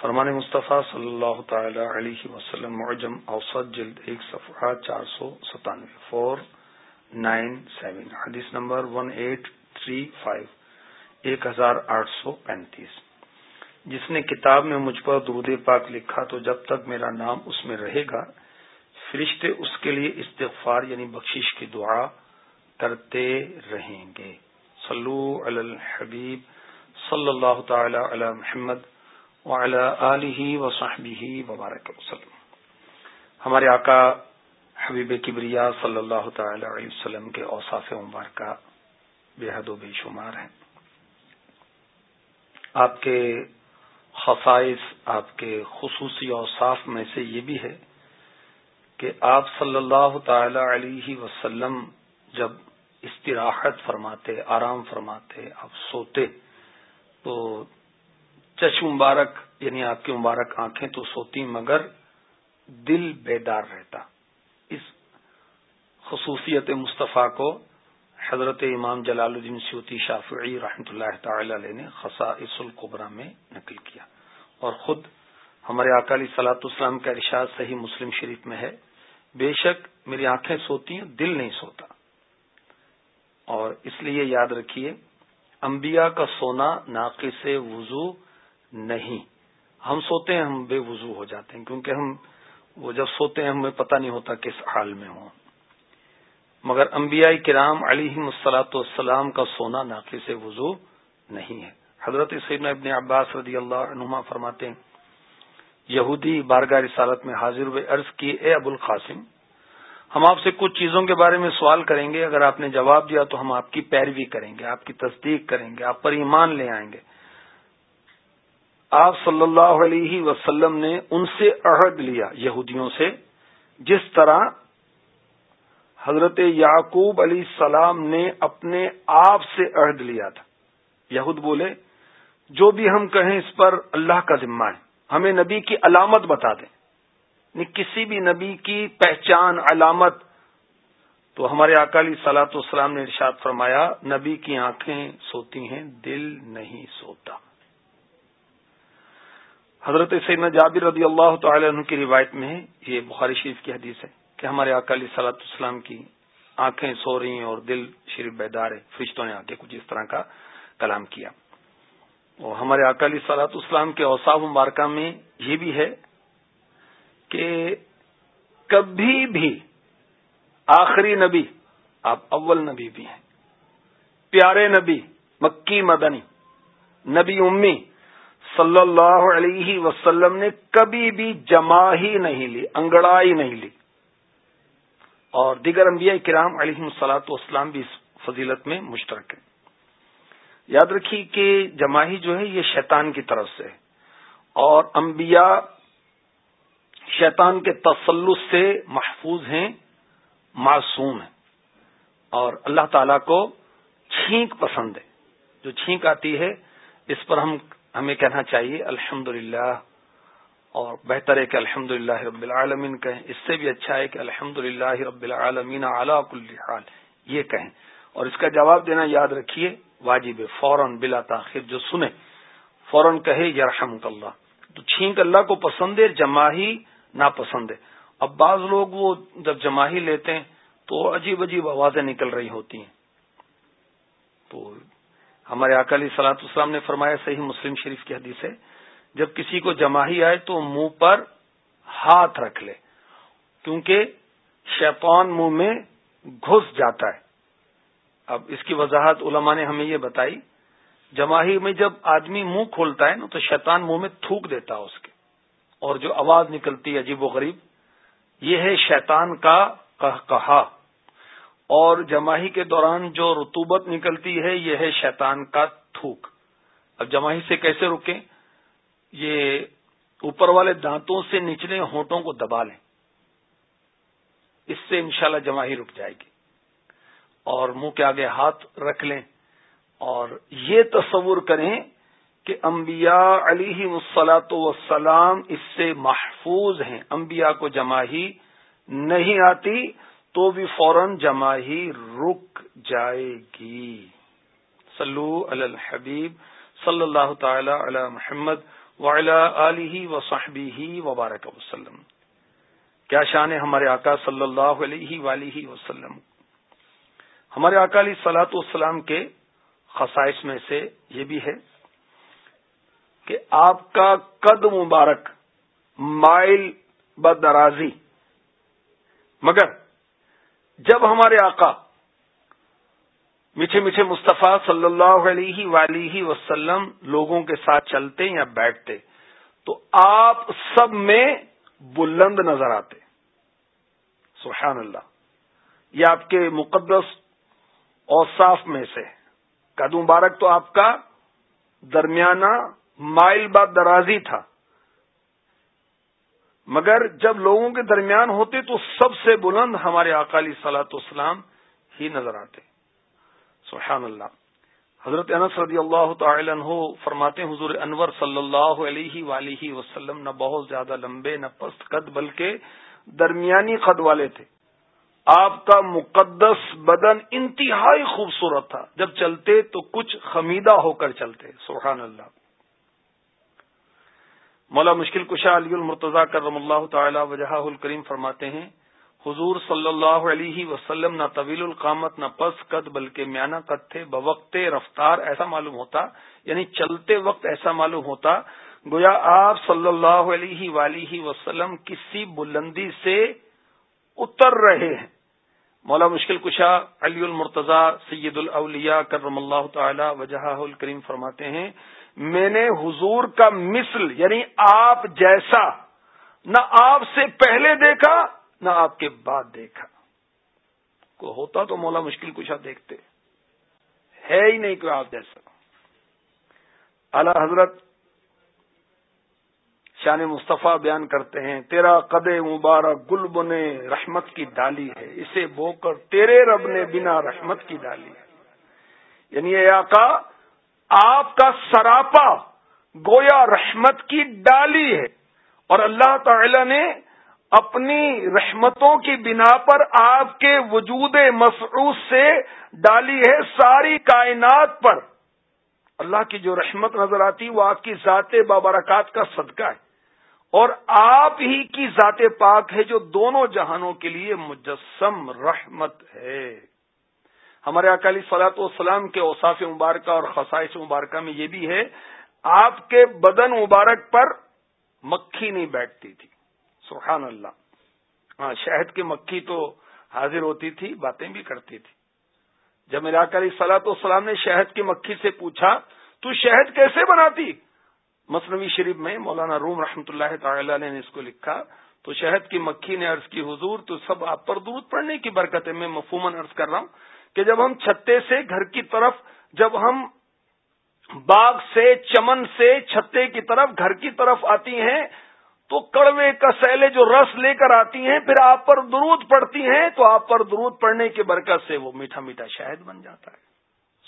فرمان مصطفیٰ صلی اللہ تعالی علیہ وسلم معجم اوسط جلد ایک صفحہ چار سو ستانوے فور نائن سیون حدیث نمبر ون ایٹ تھری فائیو ایک ہزار آٹھ سو پینتیس۔ جس نے کتاب میں مجھ پر درود پاک لکھا تو جب تک میرا نام اس میں رہے گا فرشتے اس کے لیے استغفار یعنی بخشش کی دعا کرتے رہیں گے۔ صلو علی الحبیب صلی اللہ تعالی علی محمد آلہ و وبارک وسلم۔ ہمارے آقا حبیب کبریا صلی اللہ تعالی علیہ وسلم کے اوصاف مبارکہ بے حد و بے شمار ہیں۔ آپ کے خصائص، آپ کے خصوصی اوصاف میں سے یہ بھی ہے کہ آپ صلی اللہ تعالی علیہ وسلم جب استراحت فرماتے، آرام فرماتے، آپ سوتے تو چش مبارک یعنی آپ کی مبارک آنکھیں تو سوتی مگر دل بیدار رہتا۔ اس خصوصیت مصطفیٰ کو حضرت امام جلال الدین سیوتی شافعی رحمۃ اللہ تعالی علیہ نے خصائص القبرا میں نقل کیا۔ اور خود ہمارے اکالی سلاط اسلام کا ارشاد صحیح مسلم شریف میں ہے، بے شک میری آنکھیں سوتی ہیں، دل نہیں سوتا۔ اور اس لیے یاد رکھیے، انبیاء کا سونا ناقص وضو نہیں۔ ہم سوتے ہیں، ہم بے وضو ہو جاتے ہیں، کیونکہ ہم، وہ جب سوتے ہیں، ہمیں پتہ نہیں ہوتا کس حال میں ہوں۔ مگر انبیاء کرام علی مسلاط والسلام کا سونا ناقے سے وضو نہیں ہے۔ حضرت سیدنا ابن عباس رضی اللہ عنہما فرماتے ہیں، یہودی بارگاہ رسالت میں حاضر ہوئے، عرض کی، اے ابو القاسم، ہم آپ سے کچھ چیزوں کے بارے میں سوال کریں گے، اگر آپ نے جواب دیا تو ہم آپ کی پیروی کریں گے، آپ کی تصدیق کریں گے، آپ پر ایمان لے آئیں گے۔ آپ صلی اللہ علیہ وسلم نے ان سے عہد لیا یہودیوں سے، جس طرح حضرت یعقوب علیہ السلام نے اپنے آپ سے عہد لیا تھا۔ یہود بولے، جو بھی ہم کہیں اس پر اللہ کا ذمہ ہے، ہمیں نبی کی علامت بتا دیں۔ یعنی کسی بھی نبی کی پہچان، علامت۔ تو ہمارے اکالی سلاط اسلام نے ارشاد فرمایا، نبی کی آنکھیں سوتی ہیں، دل نہیں سوتا۔ حضرت سیدنا جابر رضی اللہ تعالی عنہ کی روایت میں یہ بخاری شریف کی حدیث ہے کہ ہمارے اکالی صلاحت اسلام کی آنکھیں سو رہی ہیں اور دل شریف بیدار ہے۔ فرشتوں نے آگے کچھ اس طرح کا کلام کیا۔ اور ہمارے اکالی صلاحت اسلام کے اوساف مبارکہ میں یہ بھی ہے کہ کبھی بھی آخری نبی، آپ اول نبی بھی ہیں۔ پیارے نبی، مکی مدنی، نبی امی صلی اللہ علیہ وسلم نے کبھی بھی جمع ہی نہیں لی، انگڑائی نہیں لی۔ اور دیگر انبیاء کرام علیہ سلاط اسلام بھی اس فضیلت میں مشترک ہے یاد رکھیے کہ جماہی جو ہے، یہ شیطان کی طرف سے ہے۔ اور انبیاء شیطان کے تسلط سے محفوظ ہیں، معصوم ہیں۔ اور اللہ تعالی کو چھینک پسند ہے۔ جو چھینک آتی ہے، اس پر ہم ہمیں کہنا چاہیے الحمد اور بہتر ہے کہ الحمد رب العالمین کہیں۔ اس سے بھی اچھا ہے کہ الحمد رب العالمین اعلیٰ حال۔ یہ کہیں۔ اور اس کا جواب دینا یاد رکھیے، واجب فوراً بلا تاخیر جو سنے فوراً کہے یا رحمت اللہ۔ تو چھینک اللہ کو پسند ہے، جماہی ناپسند ہے۔ اب بعض لوگ وہ جب جماہی لیتے ہیں تو عجیب عجیب آوازیں نکل رہی ہوتی ہیں۔ تو ہمارے اکالی سلاط اسلام نے فرمایا، صحیح مسلم شریف کی حدیث ہے، جب کسی کو جماہی آئے تو منہ پر ہاتھ رکھ لے، کیونکہ شیطان منہ میں گھس جاتا ہے۔ اب اس کی وضاحت علماء نے ہمیں یہ بتائی، جماہی میں جب آدمی منہ کھولتا ہے نا، تو شیطان منہ میں تھوک دیتا ہے اس کے، اور جو آواز نکلتی ہے عجیب و غریب، یہ ہے شیطان کا کہا اور جماہی کے دوران جو رتوبت نکلتی ہے، یہ ہے شیطان کا تھوک۔ اب جماہی سے کیسے رکیں؟ یہ اوپر والے دانتوں سے نچلے ہونٹوں کو دبا لیں۔ اس سے انشاءاللہ جماہی رک جائے گی۔ اور منہ کے آگے ہاتھ رکھ لیں۔ اور یہ تصور کریں کہ انبیاء علی مسلاط وسلام اس سے محفوظ ہیں۔ انبیاء کو جماہی نہیں آتی۔ تو بھی فوراً جماہی رک جائے گی۔ صلو علی الحبیب صلی اللہ تعالی علی محمد وعلی آلہ و صحبی وبارک وسلم۔ کیا شان ہے ہمارے آقا صلی اللہ علیہ ولیہ وسلم۔ ہمارے اکالی سلاط والسلام کے خصائص میں سے یہ بھی ہے کہ آپ کا قد مبارک، مائل بدرازی مگر جب ہمارے آقا میٹھے میٹھے مصطفیٰ صلی اللہ علیہ ولیہ وسلم لوگوں کے ساتھ چلتے یا بیٹھتے، تو آپ سب میں بلند نظر آتے۔ سبحان اللہ۔ یہ آپ کے مقدس اوصاف میں سے۔ قد مبارک تو آپ کا درمیانہ مائل باد درازی تھا۔ مگر جب لوگوں کے درمیان ہوتے تو سب سے بلند ہمارے اقالی سلاط اسلام ہی نظر آتے۔ سبحان اللہ۔ حضرت انس رضی اللہ تعالی عنہ فرماتے حضور انور صلی اللہ علیہ ولیہ وسلم نہ بہت زیادہ لمبے، نہ پست قد، بلکہ درمیانی قد والے تھے۔ آپ کا مقدس بدن انتہائی خوبصورت تھا۔ جب چلتے تو کچھ خمیدہ ہو کر چلتے۔ سبحان اللہ۔ مولا مشکل کشا علی المرتضی کرم اللہ تعالی وجہ الکریم فرماتے ہیں، حضور صلی اللہ علیہ وسلم نہ طویل القامت نہ پس قد بلکہ میانہ قد تھے، بوقت رفتار ایسا معلوم ہوتا یعنی چلتے وقت ایسا معلوم ہوتا، گویا آپ صلی اللہ علیہ ولیہ وسلم کسی بلندی سے اتر رہے ہیں۔ مولا مشکل کشا علی المرتضی سید الاولیاء کرم اللہ تعالی وجہ الکریم فرماتے ہیں میں نے حضور کا مثل یعنی آپ جیسا، نہ آپ سے پہلے دیکھا، نہ آپ کے بعد دیکھا۔ کو ہوتا تو مولا مشکل کشا دیکھتے۔ ہے ہی نہیں کوئی آپ جیسا۔ اعلی حضرت شان مصطفیٰ بیان کرتے ہیں، تیرا قد مبارک گل بنے رحمت کی ڈالی ہے، اسے بو کر تیرے رب نے بنا رحمت کی ڈالی ہے۔ یعنی یہ آقا آپ کا سراپا گویا رحمت کی ڈالی ہے اور اللہ تعالی نے اپنی رحمتوں کی بنا پر آپ کے وجود مفعوس سے ڈالی ہے ساری کائنات پر۔ اللہ کی جو رحمت نظر آتی وہ آپ کی ذات بابرکات کا صدقہ ہے۔ اور آپ ہی کی ذات پاک ہے جو دونوں جہانوں کے لیے مجسم رحمت ہے۔ ہمارے اکالی سلاط والسلام کے اوساف مبارکہ اور خصائص مبارکہ میں یہ بھی ہے، آپ کے بدن مبارک پر مکھی نہیں بیٹھتی تھی۔ سبحان اللہ۔ ہاں شہد کی مکھی تو حاضر ہوتی تھی، باتیں بھی کرتی تھی۔ جب میرا اکالی سلاط والسلام نے شہد کی مکھی سے پوچھا، تو شہد کیسے بناتی؟ مصنوعی شریف میں مولانا روم رحمۃ اللہ تعالی نے اس کو لکھا، تو شہد کی مکھی نے عرض کی، حضور تو سب آپ پر دودھ پڑنے کی برکت ہے میں مفہومن عرض کر رہا ہوں۔ کہ جب ہم چھتے سے گھر کی طرف، جب ہم باغ سے، چمن سے چھتے کی طرف گھر کی طرف آتی ہیں، تو کڑوے کا سیلے جو رس لے کر آتی ہیں، پھر آپ پر درود پڑتی ہیں، تو آپ پر درود پڑنے کی برکت سے وہ میٹھا میٹھا شہد بن جاتا ہے۔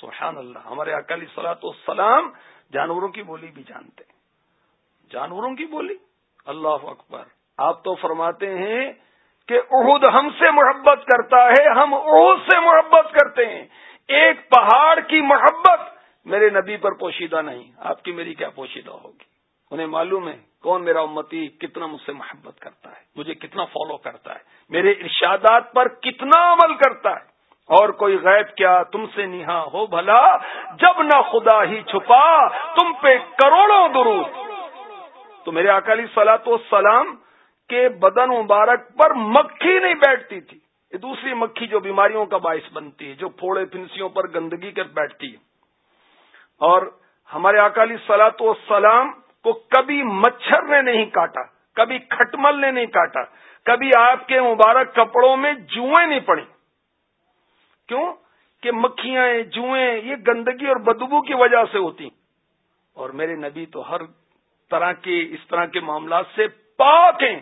سبحان اللہ، ہمارے اکالی سلاط السلام جانوروں کی بولی بھی جانتے ہیں۔ جانوروں کی بولی؟ اللہ اکبر۔ آپ تو فرماتے ہیں کہ عہد ہم سے محبت کرتا ہے، ہم عہد سے محبت کرتے ہیں۔ ایک پہاڑ کی محبت میرے نبی پر پوشیدہ نہیں، آپ کی میری کیا پوشیدہ ہوگی؟ انہیں معلوم ہے کون میرا امتی کتنا مجھ سے محبت کرتا ہے، مجھے کتنا فالو کرتا ہے، میرے ارشادات پر کتنا عمل کرتا ہے۔ اور کوئی غیب کیا تم سے نہا ہو بھلا، جب نہ خدا ہی چھپا، تم پہ کروڑوں درود۔ تو میرے اکالی سلاط و سلام کے بدن مبارک پر مکھی نہیں بیٹھتی تھی۔ یہ دوسری مکھی جو بیماریوں کا باعث بنتی ہے، جو پھوڑے پھنسیوں پر گندگی کر بیٹھتی ہے۔ اور ہمارے اکالی سلاط و سلام کو کبھی مچھر نے نہیں کاٹا، کبھی کھٹمل نے نہیں کاٹا، کبھی آپ کے مبارک کپڑوں میں جوئیں نہیں پڑی کیوں؟ کہ مکھیاں، جوئیں، یہ گندگی اور بدبو کی وجہ سے ہوتی اور میرے نبی تو ہر طرح کے، اس طرح کے معاملات سے پاک ہیں۔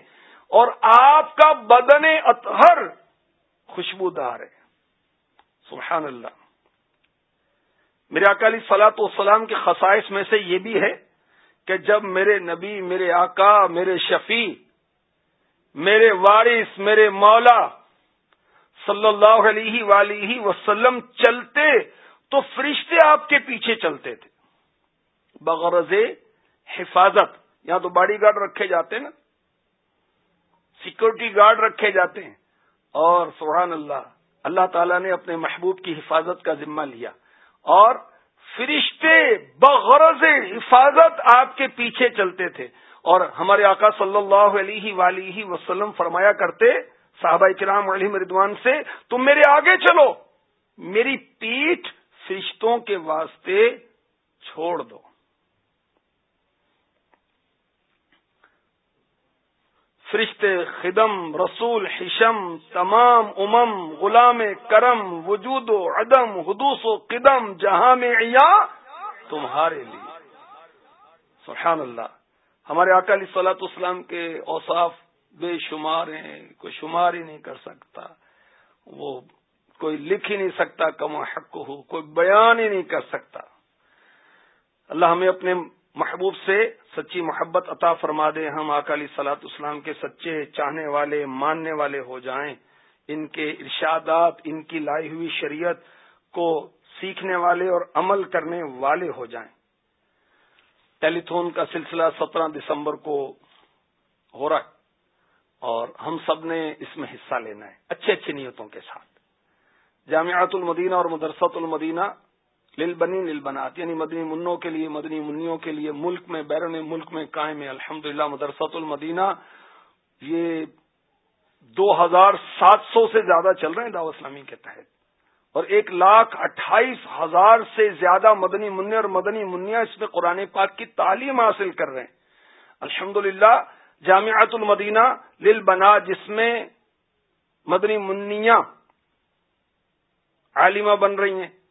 اور آپ کا بدن اطہر خوشبودار ہے۔ سبحان اللہ۔ میرے اکالی سلاط والسلام کے خصائص میں سے یہ بھی ہے کہ جب میرے نبی، میرے آقا، میرے شفیع، میرے وارث، میرے مولا صلی اللہ علیہ ولی وسلم چلتے تو فرشتے آپ کے پیچھے چلتے تھے۔ بغرض حفاظت، یہاں تو باڈی گارڈ رکھے جاتے ہیں نا۔ سیکورٹی گارڈ رکھے جاتے ہیں۔ اور سبحان اللہ اللہ تعالیٰ نے اپنے محبوب کی حفاظت کا ذمہ لیا۔ اور فرشتے بغرض حفاظت آپ کے پیچھے چلتے تھے۔ اور ہمارے آقا صلی اللہ علیہ ولیہ وسلم فرمایا کرتے، صحابہ کرام علی مردوان سے، تم میرے آگے چلو، میری پیٹھ فرشتوں کے واسطے چھوڑ دو۔ فرشتے خدم، رسول، حشم، تمام امم، غلام کرم، وجود و عدم حدوس و قدم جہاں میں تمہارے لیے۔ سبحان اللہ۔ ہمارے اکالی صلاحت اسلام کے اوصاف بے شمار ہیں، کوئی شمار ہی نہیں کر سکتا۔ وہ کوئی لکھ ہی نہیں سکتا، کما حق ہو کوئی بیان ہی نہیں کر سکتا۔ اللہ ہمیں اپنے محبوب سے سچی محبت عطا فرما دے، ہم اکالی سلاط اسلام کے سچے چاہنے والے، ماننے والے ہو جائیں۔ ان کے ارشادات، ان کی لائی ہوئی شریعت کو سیکھنے والے اور عمل کرنے والے ہو جائیں۔ ٹیلی تھون کا سلسلہ سترہ دسمبر کو ہو رہا اور ہم سب نے اس میں حصہ لینا ہے اچھے اچھی نیتوں کے ساتھ۔ جامعات المدینہ اور مدرسۃ المدینہ لل بنی لل بنات یعنی مدنی منوں کے لیے، مدنی منوں کے لیے، ملک میں، بیرون ملک میں قائم ہے۔ الحمد للہ مدرسۃ المدینہ، یہ دو ہزار سات سو سے زیادہ چل رہے ہیں دعوت اسلامی کے تحت۔ اور ایک لاکھ اٹھائیس ہزار سے زیادہ مدنی منع اور مدنی منیا اس میں قرآن پاک کی تعلیم حاصل کر رہے ہیں۔ الحمد للہ جامعت المدینہ لل بنا، جس میں مدنی منیا عالمہ بن رہی ہیں۔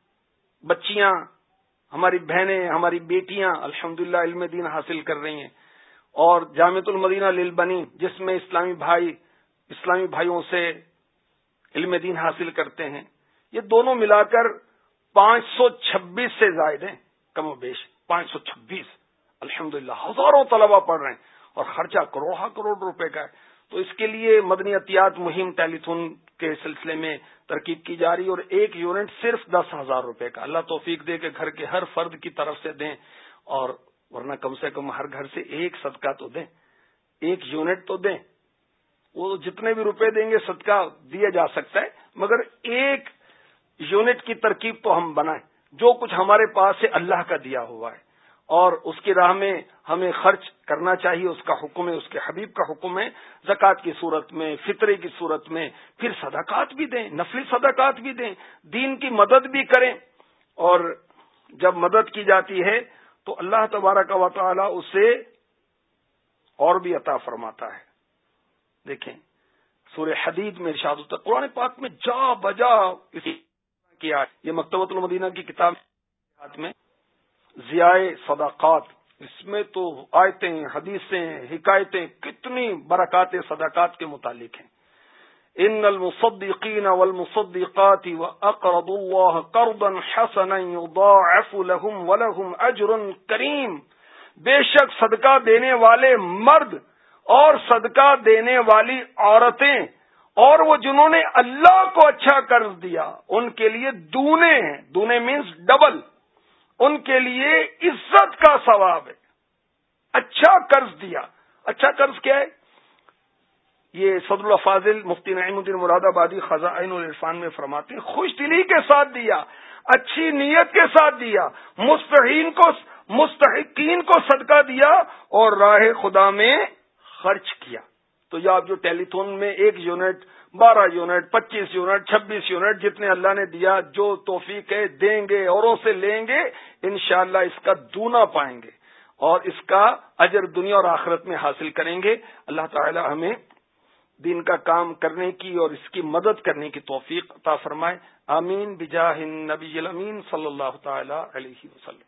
بچیاں، ہماری بہنیں، ہماری بیٹیاں الحمد علم دین حاصل کر رہی ہیں۔ اور جامعت المدینہ لل بنی جس میں اسلامی بھائی، اسلامی بھائیوں سے علم دین حاصل کرتے ہیں۔ یہ دونوں ملا کر پانچ سو چھبیس سے زائد ہیں، کم و بیش۔ پانچ سو چھبیس۔ الحمد ہزاروں طلبا پڑھ رہے ہیں اور خرچہ کروڑا کروڑ روپے کا ہے۔ تو اس کے لیے مدنی احتیاط مہم ٹیلی تھون کے سلسلے میں ترکیب کی جا رہی اور ایک یونٹ صرف دس ہزار روپے کا۔ اللہ توفیق دے کے گھر کے ہر فرد کی طرف سے دیں اور ورنہ کم سے کم ہر گھر سے ایک صدقہ تو دیں۔ ایک یونٹ تو دیں۔ وہ جتنے بھی روپے دیں گے صدقہ دیا جا سکتا ہے، مگر ایک یونٹ کی ترکیب تو ہم بنائیں۔ جو کچھ ہمارے پاس ہے، اللہ کا دیا ہوا ہے۔ اور اس کی راہ میں ہمیں خرچ کرنا چاہیے، اس کا حکم ہے، اس کے حبیب کا حکم ہے۔ زکوٰۃ کی صورت میں، فطرے کی صورت میں پھر صدقات بھی دیں نفلی صدقات بھی دیں، دین کی مدد بھی کریں۔ اور جب مدد کی جاتی ہے تو اللہ تبارہ کا وطالعہ اسے اور بھی عطا فرماتا ہے۔ دیکھیں سور حدید میں ارشاد ہوتا قرآن پاک میں جا بجا کیا یہ مکتبۃ المدینہ کی کتاب میں ضیاء صداقات اس میں تو آیتیں، حدیثیں، حکایتیں کتنی برکات صداقات کے متعلق ہیں۔ ان المصدقین والمصدقات واقرضوا الله قرضا حسنا يضاعف لهم ولهم اجر کریم۔ بے شک صدقہ دینے والے مرد اور صدقہ دینے والی عورتیں اور وہ جنہوں نے اللہ کو اچھا قرض دیا، ان کے لیے دونے ہیں۔ دونے مینس ڈبل ان کے لیے عزت کا ثواب ہے۔ اچھا قرض دیا۔ اچھا قرض کیا ہے؟ یہ صدر الفاظل مفتی نعیم الدین مراد آبادی خزائن الرفان میں فرماتے ہیں، خوش دلی کے ساتھ دیا، اچھی نیت کے ساتھ دیا، مستحین کو، مستحقین کو صدقہ دیا اور راہ خدا میں خرچ کیا۔ تو یہ آپ جو ٹیلی فون میں ایک یونٹ، بارہ یونٹ، پچیس یونٹ، چھبیس یونٹ جتنے اللہ نے دیا، جو توفیق ہے، دیں گے، اوروں سے لیں گے، انشاءاللہ اس کا دونا پائیں گے اور اس کا اجر دنیا اور آخرت میں حاصل کریں گے۔ اللہ تعالی ہمیں دین کا کام کرنے کی اور اس کی مدد کرنے کی توفیق عطا فرمائے۔ آمین۔ بجاہ نبی الامین صلی اللہ تعالی علیہ وسلم۔